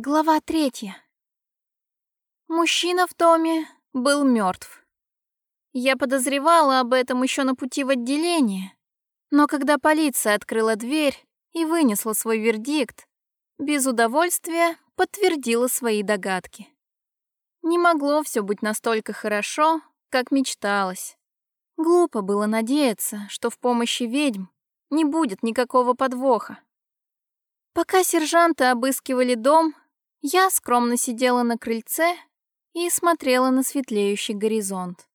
Глава третья. Мужчина в доме был мертв. Я подозревала об этом еще на пути в отделение, но когда полиция открыла дверь и вынесла свой вердикт, без удовольствия подтвердила свои догадки. Не могло все быть настолько хорошо, как мечталось. Глупо было надеяться, что в помощи ведьм не будет никакого подвоха. Пока сержанты обыскивали дом, я скромно сидела на крыльце и смотрела на светлеющий горизонт.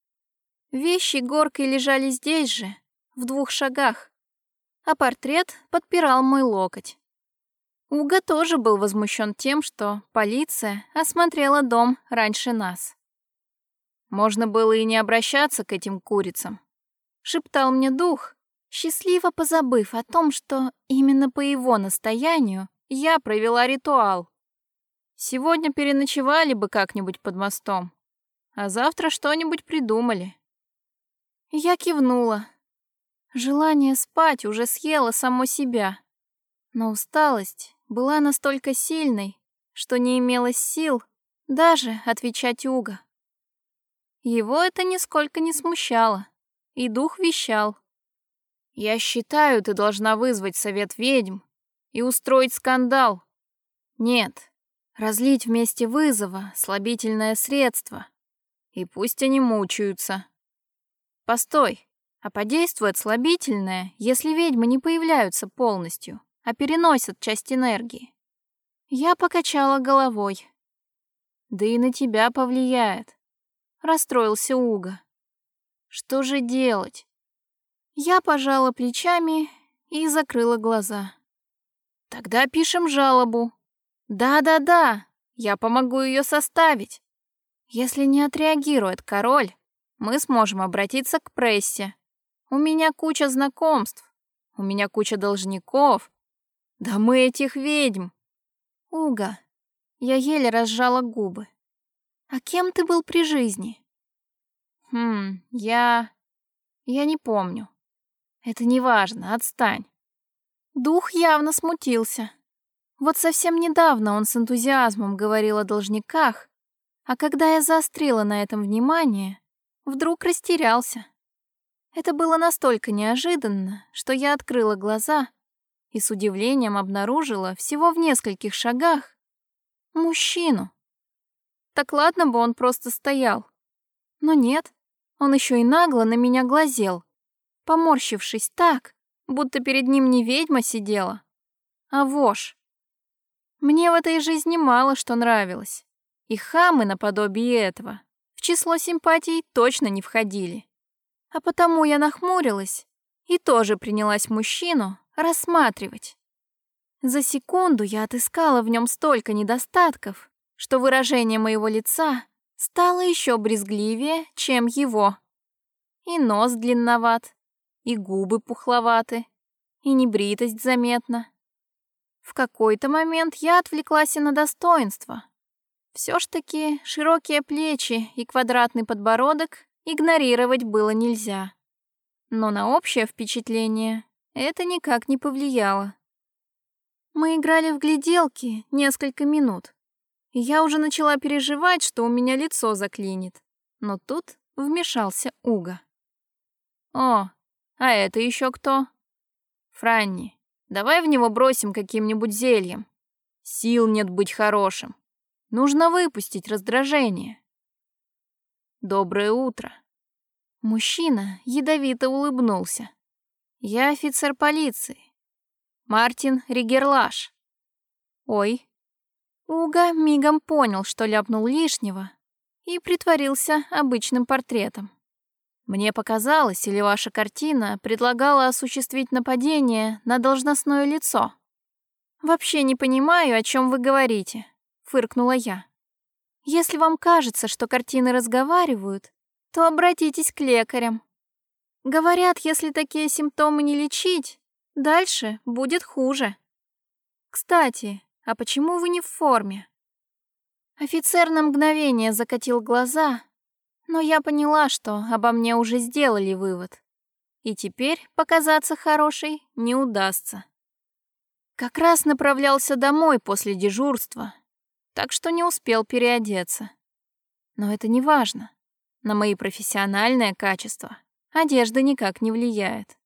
Вещи горкой лежали здесь же, в двух шагах, а портрет подпирал мой локоть. Уга тоже был возмущен тем, что полиция осмотрела дом раньше нас. Можно было и не обращаться к этим курицам. Шептал мне дух, счастливо позабыв о том, что именно по его настоянию я провела ритуал. Сегодня переночевали бы как-нибудь под мостом, а завтра что-нибудь придумали. Я кивнула. Желание спать уже съело само себя, но усталость была настолько сильной, что не имелось сил даже отвечать Уга. Его это нисколько не смущало, и дух вещал. «Я считаю, ты должна вызвать совет ведьм и устроить скандал. Нет, Разлить вместе вызова, слабительное средство. И пусть они мучаются. Постой, а подействует слабительное, если ведьмы не появляются полностью, а переносят часть энергии. Я покачала головой. Да и на тебя повлияет. Расстроился Уга. Что же делать? Я пожала плечами и закрыла глаза. Тогда пишем жалобу, да-да-да, я помогу ее составить. Если не отреагирует король, мы сможем обратиться к прессе. У меня куча знакомств, у меня куча должников. Да мы этих ведьм. Уга, я еле разжала губы. А кем ты был при жизни? Хм, я... Я не помню. Это не важно, отстань. Дух явно смутился. Вот совсем недавно он с энтузиазмом говорил о должниках, а когда я заострила на этом внимание, вдруг растерялся. Это было настолько неожиданно, что я открыла глаза и с удивлением обнаружила всего в нескольких шагах мужчину. Так ладно бы он просто стоял. Но нет, он еще и нагло на меня глазел, поморщившись так, будто перед ним не ведьма сидела, а вошь. Мне в этой жизни мало что нравилось. И хамы наподобие этого в число симпатий точно не входили. А потому я нахмурилась и тоже принялась мужчину рассматривать. За секунду я отыскала в нем столько недостатков, что выражение моего лица стало еще брезгливее, чем его. И нос длинноват, и губы пухловаты, и небритость заметна. В какой-то момент я отвлеклась и на достоинство. Все ж таки широкие плечи и квадратный подбородок игнорировать было нельзя. Но на общее впечатление это никак не повлияло. Мы играли в гляделки несколько минут, я уже начала переживать, что у меня лицо заклинит. Но тут вмешался Уга. «О, а это еще кто?» «Франни, Давай в него бросим каким-нибудь зельем. Сил нет быть хорошим. Нужно выпустить раздражение. Доброе утро. Мужчина ядовито улыбнулся. Я офицер полиции. Мартин Ригерлаш. Ой. Уга мигом понял, что ляпнул лишнего, и притворился обычным портретом. Мне показалось, или ваша картина предлагала осуществить нападение на должностное лицо? Вообще не понимаю, о чем вы говорите, фыркнула я. Если вам кажется, что картины разговаривают, то обратитесь к лекарям. Говорят, если такие симптомы не лечить, дальше будет хуже. Кстати, а почему вы не в форме? Офицер на мгновение закатил глаза, но я поняла, что обо мне уже сделали вывод. И теперь показаться хорошей не удастся. Как раз направлялся домой после дежурства, так что не успел переодеться. Но это не важно. На мои профессиональные качества одежда никак не влияет.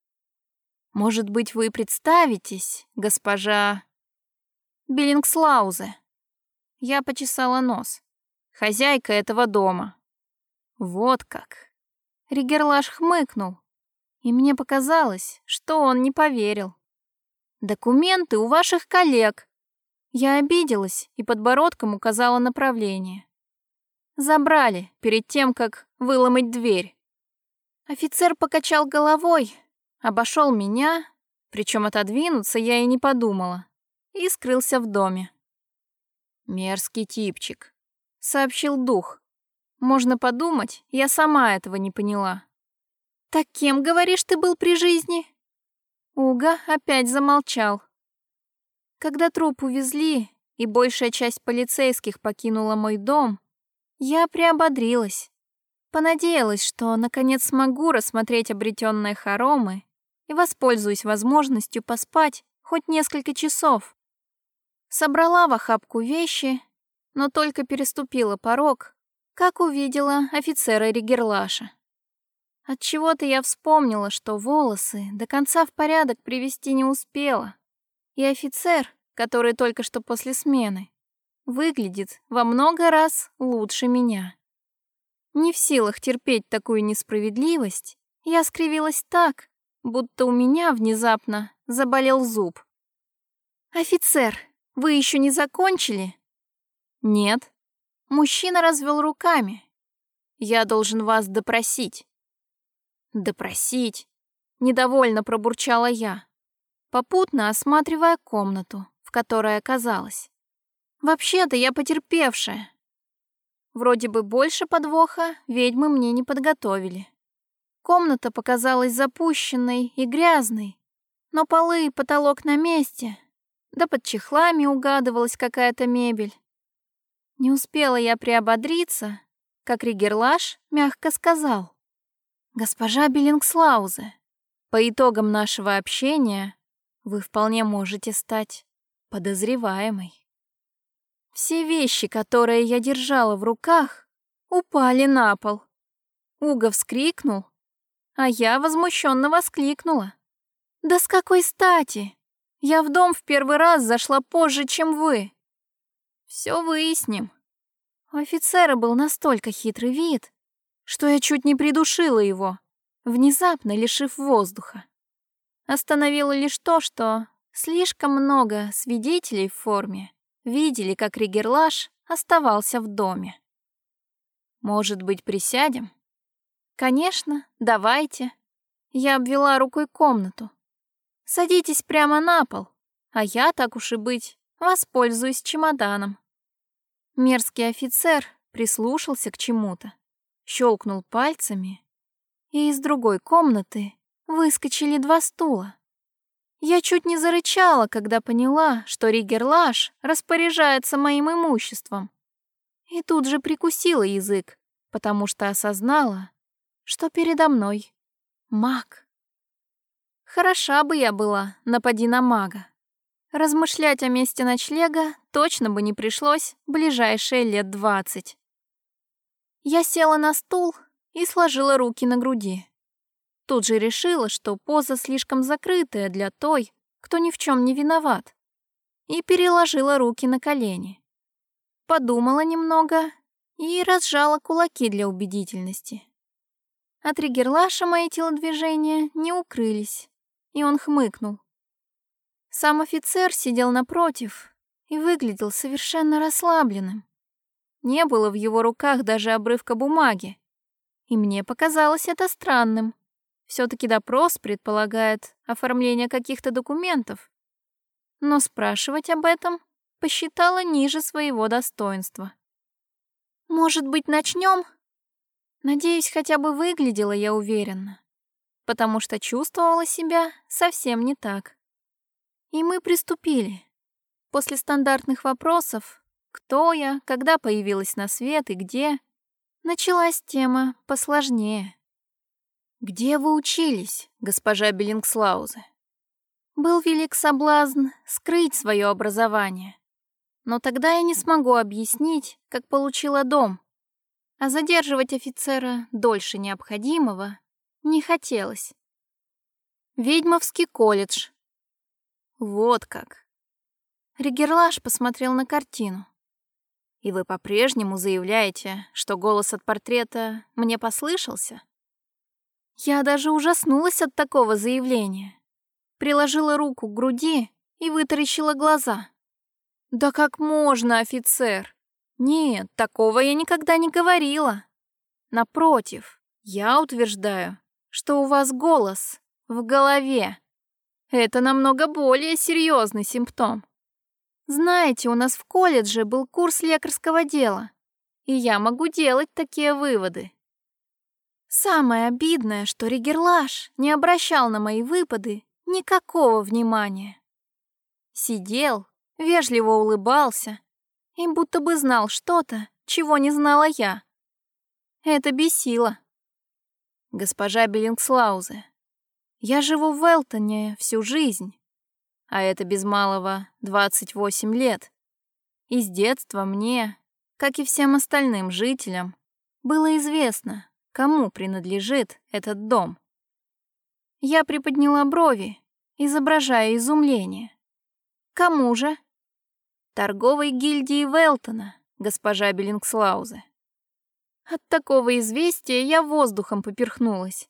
Может быть, вы представитесь, госпожа Биллингслаузе? Я почесала нос. Хозяйка этого дома. Вот как. Ригерлаш хмыкнул, и мне показалось, что он не поверил. Документы у ваших коллег. Я обиделась и подбородком указала направление. Забрали перед тем, как выломать дверь. Офицер покачал головой, обошел меня, причем отодвинуться я и не подумала, и скрылся в доме. «Мерзкий типчик», — сообщил дух. Можно подумать, я сама этого не поняла. «Так кем, говоришь, ты был при жизни?» Уга опять замолчал. Когда труп увезли, и большая часть полицейских покинула мой дом, я приободрилась. Понадеялась, что наконец смогу рассмотреть обретенные хоромы и воспользуюсь возможностью поспать хоть несколько часов. Собрала в охапку вещи, но только переступила порог, как увидела офицера Ригерлаша. Отчего-то я вспомнила, что волосы до конца в порядок привести не успела, и офицер, который только что после смены, выглядит во много раз лучше меня. Не в силах терпеть такую несправедливость, я скривилась так, будто у меня внезапно заболел зуб. «Офицер, вы еще не закончили?» «Нет». Мужчина развел руками. «Я должен вас допросить». «Допросить?» — недовольно пробурчала я, попутно осматривая комнату, в которой оказалась. Вообще-то я потерпевшая. Вроде бы больше подвоха ведьмы мне не подготовили. Комната показалась запущенной и грязной, но полы и потолок на месте, да под чехлами угадывалась какая-то мебель. Не успела я приободриться, как Ригерлаш мягко сказал. «Госпожа Беллингслаузе, по итогам нашего общения вы вполне можете стать подозреваемой». Все вещи, которые я держала в руках, упали на пол. Уга вскрикнул, а я возмущенно воскликнула. «Да с какой стати? Я в дом в первый раз зашла позже, чем вы». «Все выясним». У офицера был настолько хитрый вид, что я чуть не придушила его, внезапно лишив воздуха. Остановило лишь то, что слишком много свидетелей в форме видели, как Ригерлаш оставался в доме. «Может быть, присядем?» «Конечно, давайте». Я обвела рукой комнату. «Садитесь прямо на пол, а я, так уж и быть, воспользуюсь чемоданом». Мерзкий офицер прислушался к чему-то, щелкнул пальцами, и из другой комнаты выскочили два стула. Я чуть не зарычала, когда поняла, что Ригерлаш распоряжается моим имуществом. И тут же прикусила язык, потому что осознала, что передо мной маг. Хороша бы я была, напади на мага. Размышлять о месте ночлега точно бы не пришлось ближайшие лет двадцать. Я села на стул и сложила руки на груди. Тут же решила, что поза слишком закрытая для той, кто ни в чем не виноват, и переложила руки на колени. Подумала немного и разжала кулаки для убедительности. От Ригерлаша мои телодвижения не укрылись, и он хмыкнул. Сам офицер сидел напротив и выглядел совершенно расслабленным. Не было в его руках даже обрывка бумаги, и мне показалось это странным. Все-таки допрос предполагает оформление каких-то документов. Но спрашивать об этом посчитала ниже своего достоинства. «Может быть, начнем? Надеюсь, хотя бы выглядела я уверенно, потому что чувствовала себя совсем не так. И мы приступили. После стандартных вопросов «Кто я?», «Когда появилась на свет?» и «Где?» началась тема посложнее. «Где вы учились, госпожа Беллингслаузе?» Был велик соблазн скрыть свое образование. Но тогда я не смогу объяснить, как получила дом. А задерживать офицера дольше необходимого не хотелось. Ведьмовский колледж. Вот как. Ригерлаш посмотрел на картину. И вы по-прежнему заявляете, что голос от портрета мне послышался? Я даже ужаснулась от такого заявления. Приложила руку к груди и вытаращила глаза. «Да как можно, офицер? Нет, такого я никогда не говорила. Напротив, я утверждаю, что у вас голос в голове. Это намного более серьезный симптом. Знаете, у нас в колледже был курс лекарского дела, и я могу делать такие выводы. Самое обидное, что Ригерлаш не обращал на мои выпады никакого внимания. Сидел, вежливо улыбался и будто бы знал что-то, чего не знала я. Это бесило. Госпожа Беллингслаузе, я живу в Элтоне всю жизнь, а это без малого 28 лет. И с детства мне, как и всем остальным жителям, было известно, кому принадлежит этот дом. Я приподняла брови, изображая изумление. Кому же? Торговой гильдии Велтона, госпожа Беллингслаузе. От такого известия я воздухом поперхнулась.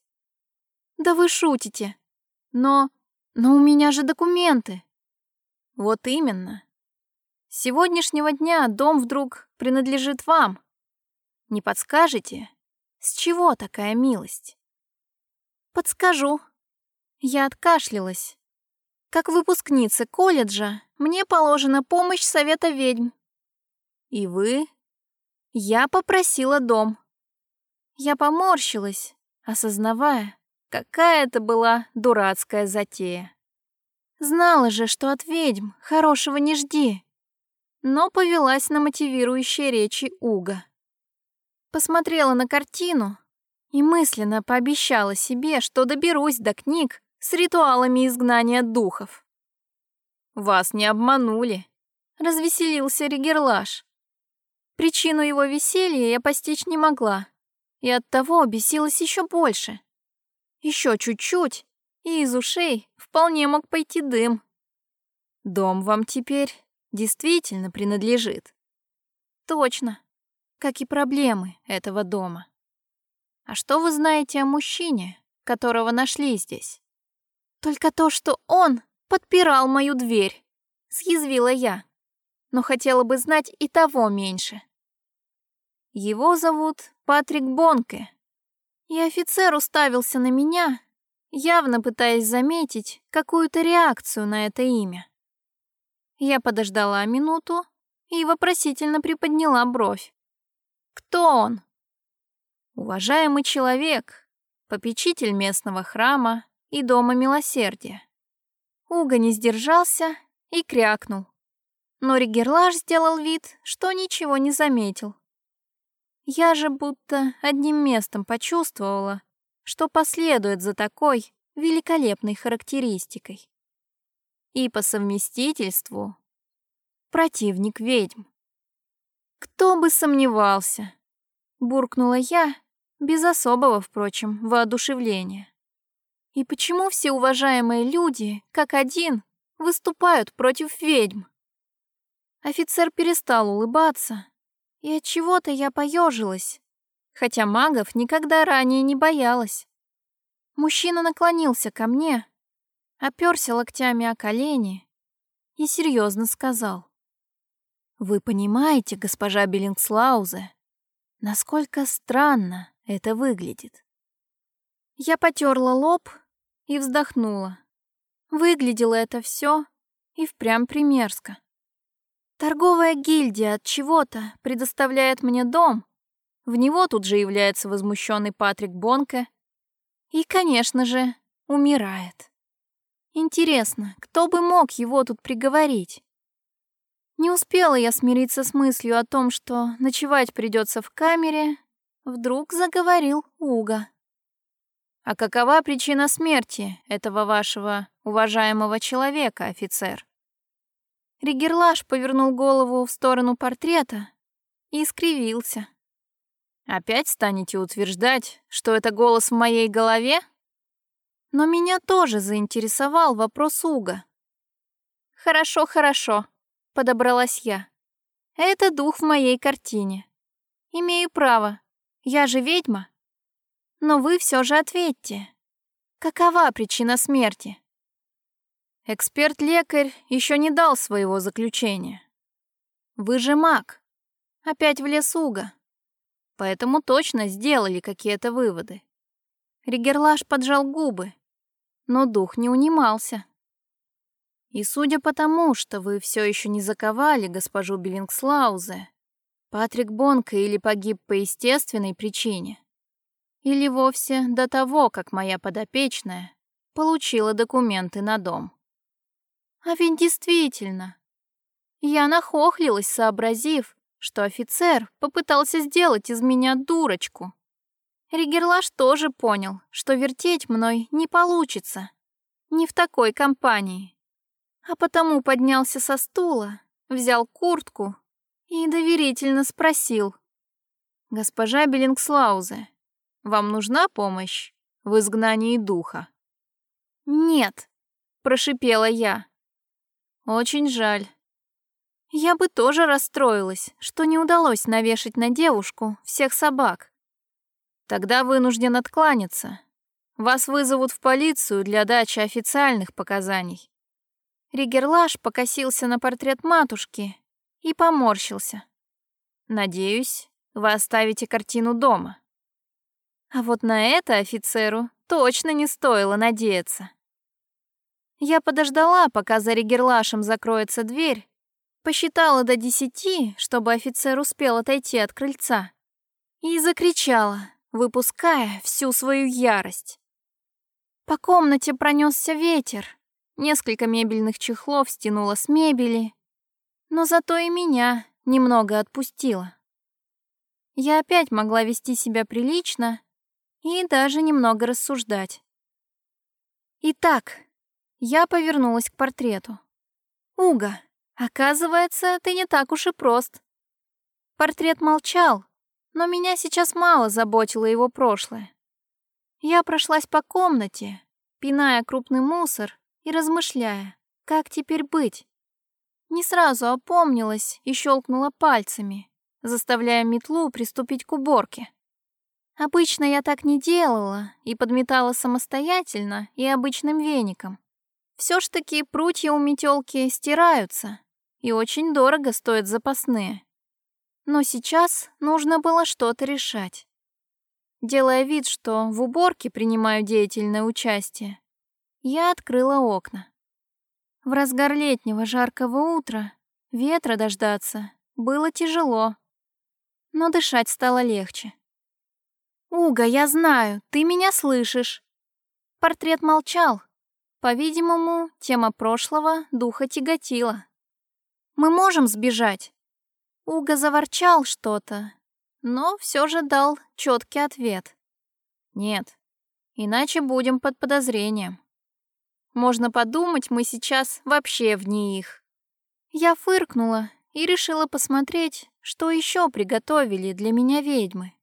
Да вы шутите. Но... но у меня же документы. Вот именно. С сегодняшнего дня дом вдруг принадлежит вам. Не подскажете, с чего такая милость? Подскажу. Я откашлялась. Как выпускница колледжа мне положена помощь совета ведьм. И вы? Я попросила дом. Я поморщилась, осознавая, какая это была дурацкая затея. Знала же, что от ведьм хорошего не жди, но повелась на мотивирующие речи Уга посмотрела на картину и мысленно пообещала себе, что доберусь до книг с ритуалами изгнания духов. «Вас не обманули», — развеселился Ригерлаш. Причину его веселья я постичь не могла, и оттого бесилась еще больше. Еще чуть-чуть, и из ушей вполне мог пойти дым. Дом вам теперь действительно принадлежит. Точно как и проблемы этого дома. А что вы знаете о мужчине, которого нашли здесь? Только то, что он подпирал мою дверь, съязвила я, но хотела бы знать и того меньше. Его зовут Патрик Бонке, и офицер уставился на меня, явно пытаясь заметить какую-то реакцию на это имя. Я подождала минуту и вопросительно приподняла бровь. Кто он? Уважаемый человек, попечитель местного храма и дома милосердия. Уга не сдержался и крякнул. Но Ригерлаш сделал вид, что ничего не заметил. Я же будто одним местом почувствовала, что последует за такой великолепной характеристикой. И по совместительству противник ведьм. «Кто бы сомневался!» — буркнула я, без особого, впрочем, воодушевления. «И почему все уважаемые люди, как один, выступают против ведьм?» Офицер перестал улыбаться, и от чего то я поежилась, хотя магов никогда ранее не боялась. Мужчина наклонился ко мне, оперся локтями о колени и серьезно сказал. Вы понимаете, госпожа Беллингслаузе, насколько странно это выглядит? Я потерла лоб и вздохнула. Выглядело это все и впрямь примерзко. Торговая гильдия от чего-то предоставляет мне дом. В него тут же является возмущенный Патрик Бонке. И, конечно же, умирает. Интересно, кто бы мог его тут приговорить? Не успела я смириться с мыслью о том, что ночевать придется в камере, вдруг заговорил Уга. «А какова причина смерти этого вашего уважаемого человека, офицер?» Ригерлаш повернул голову в сторону портрета и искривился. «Опять станете утверждать, что это голос в моей голове?» Но меня тоже заинтересовал вопрос Уга. «Хорошо, хорошо», — подобралась я. «Это дух в моей картине. Имею право. Я же ведьма. Но вы все же ответьте. Какова причина смерти?» Эксперт-лекарь еще не дал своего заключения. Вы же маг. Опять в лес Уга. Поэтому точно сделали какие-то выводы. Ригерлаш поджал губы, но дух не унимался. И судя по тому, что вы все еще не заковали госпожу Беллингслаузе, Патрик Бонка или погиб по естественной причине, или вовсе до того, как моя подопечная получила документы на дом. А ведь действительно. Я нахохлилась, сообразив, что офицер попытался сделать из меня дурочку. Ригерлаш тоже понял, что вертеть мной не получится. Не в такой компании. А потому поднялся со стула, взял куртку и доверительно спросил. «Госпожа Беллингслаузе, вам нужна помощь в изгнании духа?» «Нет», — прошипела я. Очень жаль. Я бы тоже расстроилась, что не удалось навешать на девушку всех собак. Тогда вынужден откланяться. Вас вызовут в полицию для дачи официальных показаний. Ригерлаш покосился на портрет матушки и поморщился. Надеюсь, вы оставите картину дома. А вот на это офицеру точно не стоило надеяться. Я подождала, пока за Ригерлашем закроется дверь, посчитала до десяти, чтобы офицер успел отойти от крыльца, и закричала, выпуская всю свою ярость. По комнате пронесся ветер, несколько мебельных чехлов стянуло с мебели, но зато и меня немного отпустило. Я опять могла вести себя прилично и даже немного рассуждать. Итак, я повернулась к портрету. «Уга, оказывается, ты не так уж и прост». Портрет молчал, но меня сейчас мало заботило его прошлое. Я прошлась по комнате, пиная крупный мусор и размышляя, как теперь быть. Не сразу опомнилась и щелкнула пальцами, заставляя метлу приступить к уборке. Обычно я так не делала и подметала самостоятельно и обычным веником. Все ж таки прутья у метелки стираются, и очень дорого стоят запасные. Но сейчас нужно было что-то решать. Делая вид, что в уборке принимаю деятельное участие, я открыла окна. В разгар летнего жаркого утра ветра дождаться было тяжело, но дышать стало легче. «Уга, я знаю, ты меня слышишь!» Портрет молчал, по-видимому, тема прошлого духа тяготила. «Мы можем сбежать?» Уга заворчал что-то, но все же дал четкий ответ. «Нет, иначе будем под подозрением. Можно подумать, мы сейчас вообще вне их». Я фыркнула и решила посмотреть, что еще приготовили для меня ведьмы.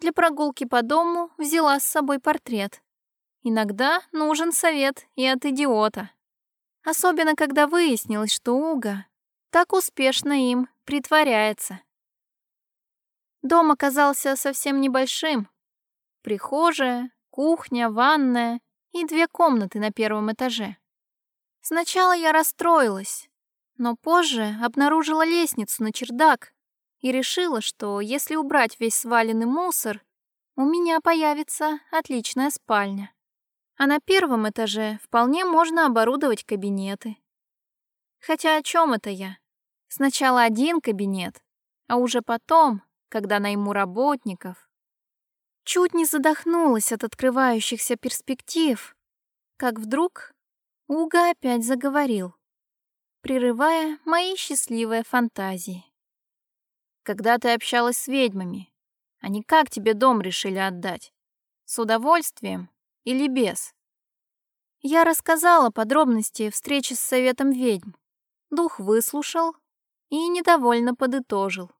Для прогулки по дому взяла с собой портрет. Иногда нужен совет и от идиота. Особенно, когда выяснилось, что Уга так успешно им притворяется. Дом оказался совсем небольшим. Прихожая, кухня, ванная и две комнаты на первом этаже. Сначала я расстроилась, но позже обнаружила лестницу на чердак и решила, что если убрать весь сваленный мусор, у меня появится отличная спальня а на первом этаже вполне можно оборудовать кабинеты. Хотя о чем это я? Сначала один кабинет, а уже потом, когда найму работников. Чуть не задохнулась от открывающихся перспектив, как вдруг Уга опять заговорил, прерывая мои счастливые фантазии. Когда ты общалась с ведьмами, они как тебе дом решили отдать? С удовольствием или без. Я рассказала подробности встречи с советом ведьм, Дух выслушал и недовольно подытожил.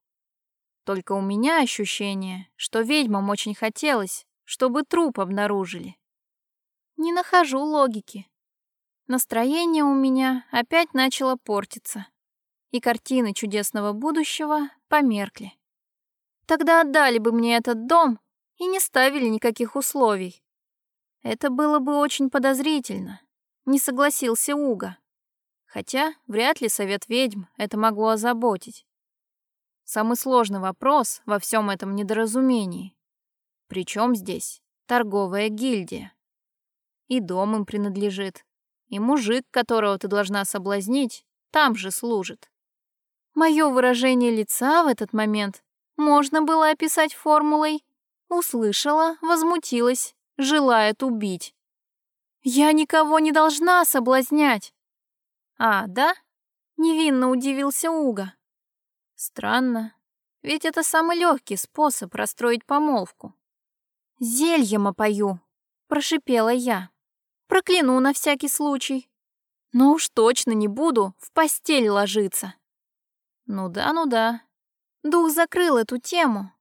Только у меня ощущение, что ведьмам очень хотелось, чтобы труп обнаружили. Не нахожу логики. Настроение у меня опять начало портиться, и картины чудесного будущего померкли. Тогда отдали бы мне этот дом и не ставили никаких условий. Это было бы очень подозрительно, не согласился Уга. Хотя вряд ли совет ведьм это могло озаботить. Самый сложный вопрос во всем этом недоразумении. Причем здесь торговая гильдия? И дом им принадлежит, и мужик, которого ты должна соблазнить, там же служит. Мое выражение лица в этот момент можно было описать формулой «услышала, возмутилась, желает убить». Я никого не должна соблазнять. А, да? Невинно удивился Уга. Странно, ведь это самый легкий способ расстроить помолвку. Зельем опою, прошипела я. Прокляну на всякий случай. Но уж точно не буду в постель ложиться. Ну да, ну да. Дух закрыл эту тему,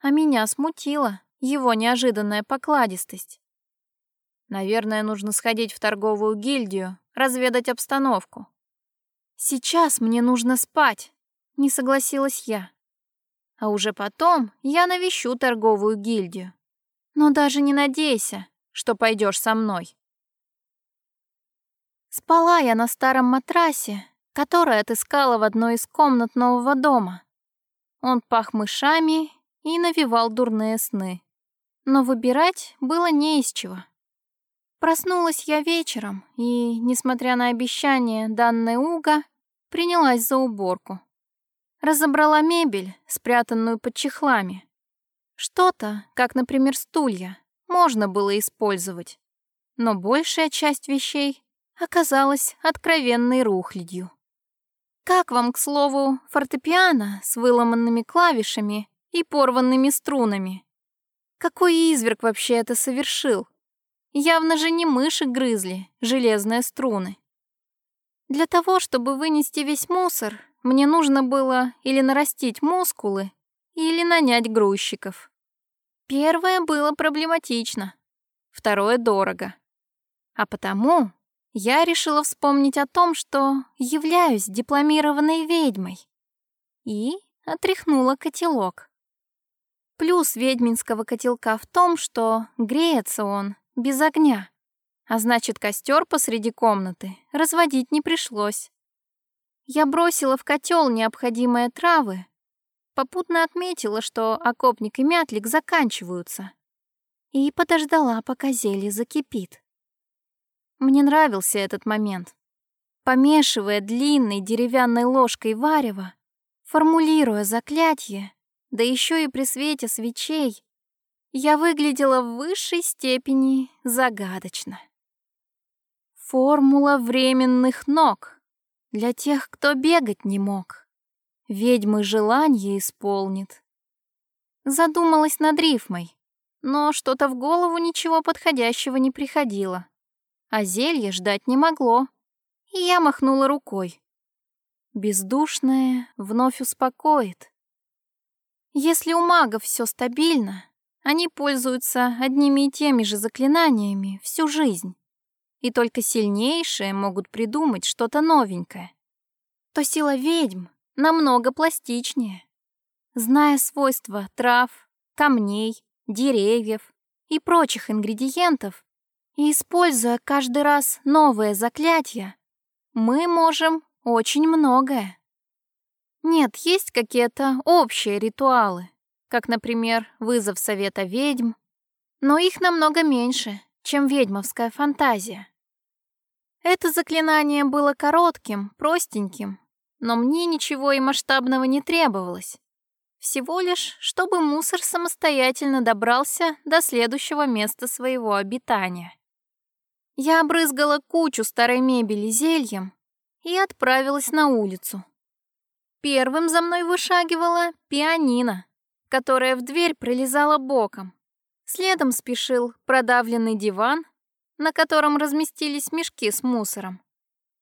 а меня смутила его неожиданная покладистость. Наверное, нужно сходить в торговую гильдию, разведать обстановку. Сейчас мне нужно спать, не согласилась я. А уже потом я навещу торговую гильдию. Но даже не надейся, что пойдешь со мной. Спала я на старом матрасе, который отыскала в одной из комнат нового дома. Он пах мышами и навевал дурные сны. Но выбирать было не из чего. Проснулась я вечером и, несмотря на обещание данной Уга, принялась за уборку. Разобрала мебель, спрятанную под чехлами. Что-то, как, например, стулья, можно было использовать, но большая часть вещей оказалась откровенной рухлядью. Как вам, к слову, фортепиано с выломанными клавишами и порванными струнами? Какой изверг вообще это совершил? Явно же не мыши грызли железные струны. Для того, чтобы вынести весь мусор, мне нужно было или нарастить мускулы, или нанять грузчиков. Первое было проблематично, второе — дорого. А потому я решила вспомнить о том, что являюсь дипломированной ведьмой. И отряхнула котелок. Плюс ведьминского котелка в том, что греется он без огня. А значит, костер посреди комнаты разводить не пришлось. Я бросила в котел необходимые травы, попутно отметила, что окопник и мятлик заканчиваются, и подождала, пока зелье закипит. Мне нравился этот момент. Помешивая длинной деревянной ложкой варево, формулируя заклятие, да еще и при свете свечей, я выглядела в высшей степени загадочно. Формула временных ног для тех, кто бегать не мог. Ведьмы желание исполнит. Задумалась над рифмой, но что-то в голову ничего подходящего не приходило. А зелье ждать не могло, и я махнула рукой. Бездушное вновь успокоит. Если у магов все стабильно, они пользуются одними и теми же заклинаниями всю жизнь. И только сильнейшие могут придумать что-то новенькое. То сила ведьм намного пластичнее. Зная свойства трав, камней, деревьев и прочих ингредиентов, и используя каждый раз новое заклятие, мы можем очень многое. Нет, есть какие-то общие ритуалы, как, например, вызов совета ведьм, но их намного меньше, чем ведьмовская фантазия. Это заклинание было коротким, простеньким, но мне ничего и масштабного не требовалось. Всего лишь, чтобы мусор самостоятельно добрался до следующего места своего обитания. Я обрызгала кучу старой мебели зельем и отправилась на улицу. Первым за мной вышагивала пианино которая в дверь пролезала боком. Следом спешил продавленный диван, на котором разместились мешки с мусором.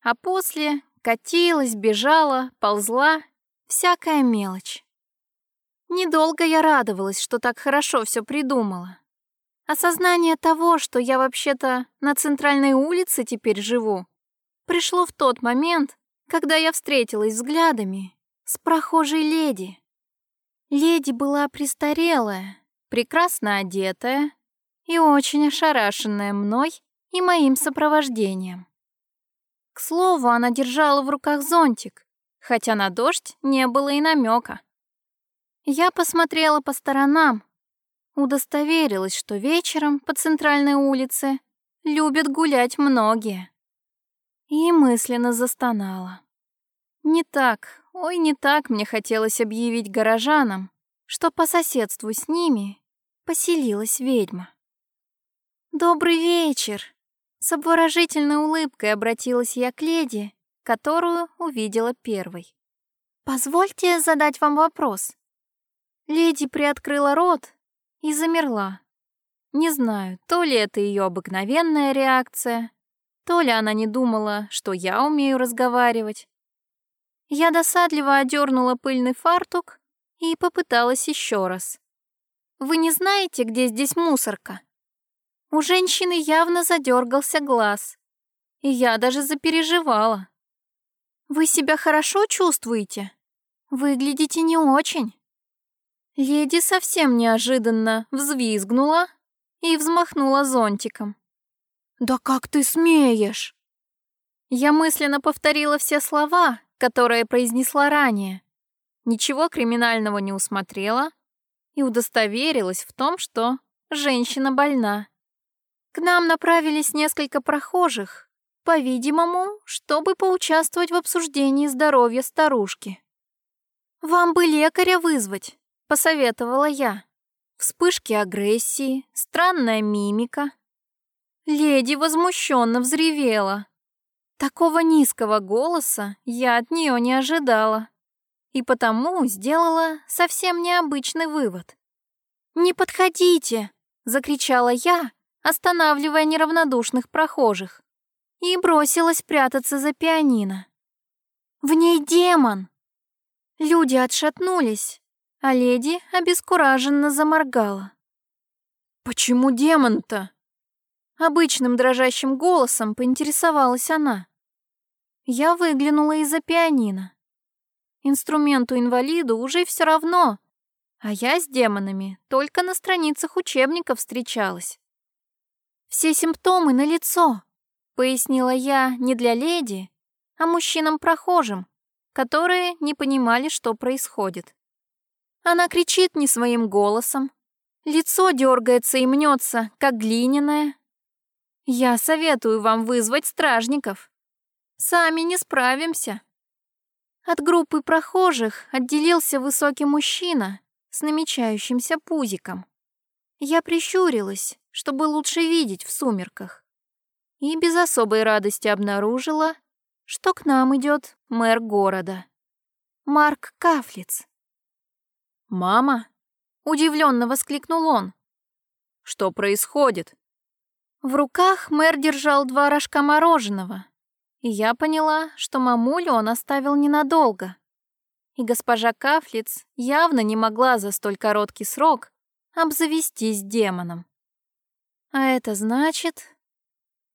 А после катилась, бежала, ползла, всякая мелочь. Недолго я радовалась, что так хорошо все придумала. Осознание того, что я вообще-то на центральной улице теперь живу, пришло в тот момент, когда я встретилась взглядами с прохожей леди. Леди была престарелая, прекрасно одетая и очень ошарашенная мной и моим сопровождением. К слову, она держала в руках зонтик, хотя на дождь не было и намека. Я посмотрела по сторонам, удостоверилась, что вечером по центральной улице любят гулять многие. И мысленно застонала. Не так, ой, не так мне хотелось объявить горожанам, что по соседству с ними поселилась ведьма. «Добрый вечер!» С обворожительной улыбкой обратилась я к леди, которую увидела первой. «Позвольте задать вам вопрос». Леди приоткрыла рот и замерла. Не знаю, то ли это ее обыкновенная реакция, то ли она не думала, что я умею разговаривать. Я досадливо одернула пыльный фартук и попыталась еще раз. «Вы не знаете, где здесь мусорка?» У женщины явно задергался глаз, и я даже запереживала. «Вы себя хорошо чувствуете? Выглядите не очень». Леди совсем неожиданно взвизгнула и взмахнула зонтиком. «Да как ты смеешь?» Я мысленно повторила все слова, которые произнесла ранее. Ничего криминального не усмотрела и удостоверилась в том, что женщина больна. К нам направились несколько прохожих, по-видимому, чтобы поучаствовать в обсуждении здоровья старушки. «Вам бы лекаря вызвать», посоветовала я. Вспышки агрессии, странная мимика. Леди возмущенно взревела. Такого низкого голоса я от нее не ожидала. И потому сделала совсем необычный вывод. «Не подходите!» — закричала я, останавливая неравнодушных прохожих, и бросилась прятаться за пианино. «В ней демон!» Люди отшатнулись, а леди обескураженно заморгала. «Почему демон-то?» Обычным дрожащим голосом поинтересовалась она. Я выглянула из-за пианино. Инструменту-инвалиду уже все равно, а я с демонами только на страницах учебников встречалась. «Все симптомы налицо», — пояснила я не для леди, а мужчинам-прохожим, которые не понимали, что происходит. Она кричит не своим голосом. Лицо дергается и мнется, как глиняное. Я советую вам вызвать стражников. Сами не справимся. От группы прохожих отделился высокий мужчина с намечающимся пузиком. Я прищурилась, чтобы лучше видеть в сумерках. И без особой радости обнаружила, что к нам идет мэр города. Марк Кафлиц. «Мама?» — удивленно воскликнул он. «Что происходит?» В руках мэр держал два рожка мороженого, и я поняла, что мамулю он оставил ненадолго. И госпожа Кафлиц явно не могла за столь короткий срок обзавестись демоном. А это значит...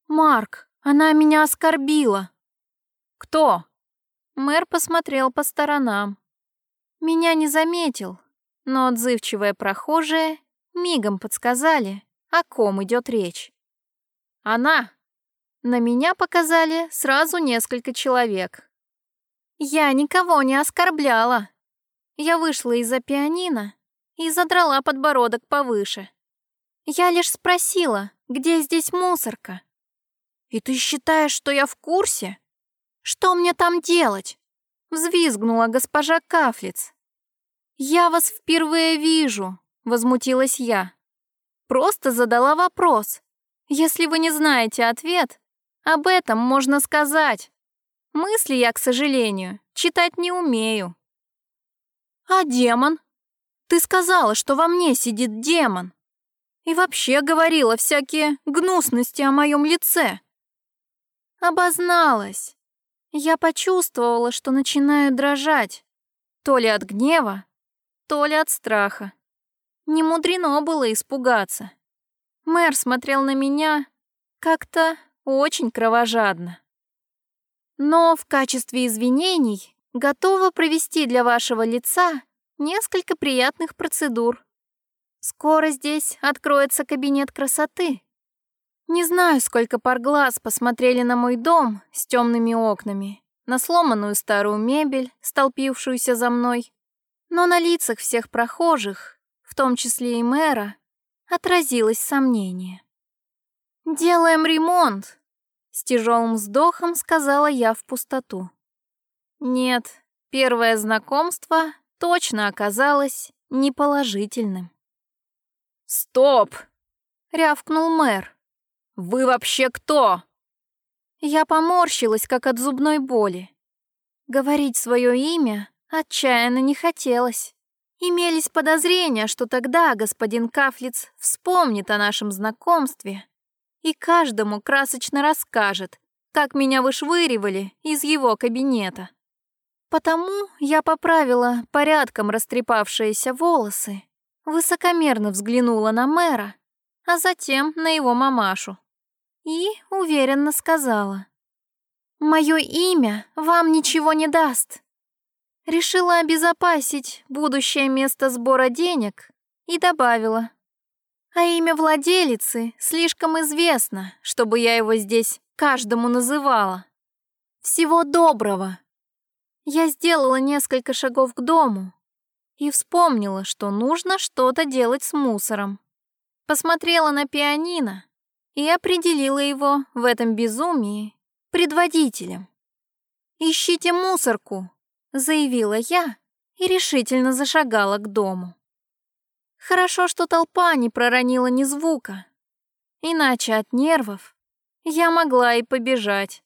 «Марк, она меня оскорбила!» «Кто?» Мэр посмотрел по сторонам. Меня не заметил, но отзывчивые прохожие мигом подсказали, о ком идет речь. Она. На меня показали сразу несколько человек. Я никого не оскорбляла. Я вышла из-за пианино и задрала подбородок повыше. Я лишь спросила, где здесь мусорка. И ты считаешь, что я в курсе? Что мне там делать? Взвизгнула госпожа Кафлиц. «Я вас впервые вижу», — возмутилась я. «Просто задала вопрос. Если вы не знаете ответ, об этом можно сказать. Мысли я, к сожалению, читать не умею». «А демон? Ты сказала, что во мне сидит демон. И вообще говорила всякие гнусности о моем лице». Обозналась. я почувствовала, что начинаю дрожать. То ли от гнева, то ли от страха. Не мудрено было испугаться. Мэр смотрел на меня как-то очень кровожадно. Но в качестве извинений готова провести для вашего лица несколько приятных процедур. Скоро здесь откроется кабинет красоты. Не знаю, сколько пар глаз посмотрели на мой дом с темными окнами, на сломанную старую мебель, столпившуюся за мной, но на лицах всех прохожих, в том числе и мэра, отразилось сомнение. «Делаем ремонт», — с тяжелым вздохом сказала я в пустоту. Нет, первое знакомство точно оказалось неположительным. «Стоп!» — рявкнул мэр. «Вы вообще кто?» Я поморщилась, как от зубной боли. Говорить свое имя отчаянно не хотелось. Имелись подозрения, что тогда господин Кафлиц вспомнит о нашем знакомстве и каждому красочно расскажет, как меня вышвыривали из его кабинета. Потому я поправила порядком растрепавшиеся волосы, высокомерно взглянула на мэра, а затем на его мамашу и уверенно сказала. «Мое имя вам ничего не даст». Решила обезопасить будущее место сбора денег и добавила. А имя владелицы слишком известно, чтобы я его здесь каждому называла. Всего доброго. Я сделала несколько шагов к дому и вспомнила, что нужно что-то делать с мусором. Посмотрела на пианино и определила его в этом безумии предводителем. «Ищите мусорку», — заявила я и решительно зашагала к дому. Хорошо, что толпа не проронила ни звука, иначе от нервов я могла и побежать.